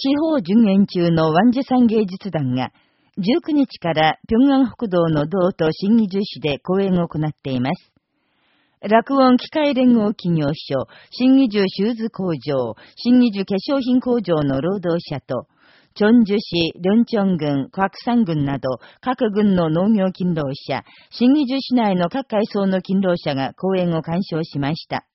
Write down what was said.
地方巡演中のワンジ産芸術団が、19日から平安北道の道と新義樹市で公演を行っています。落音機械連合企業所、新義樹シューズ工場、新義樹化粧品工場の労働者と、チョンジュ市、リョンチョン郡、クワクサン郡など、各郡の農業勤労者、新義樹市内の各階層の勤労者が講演を鑑賞しました。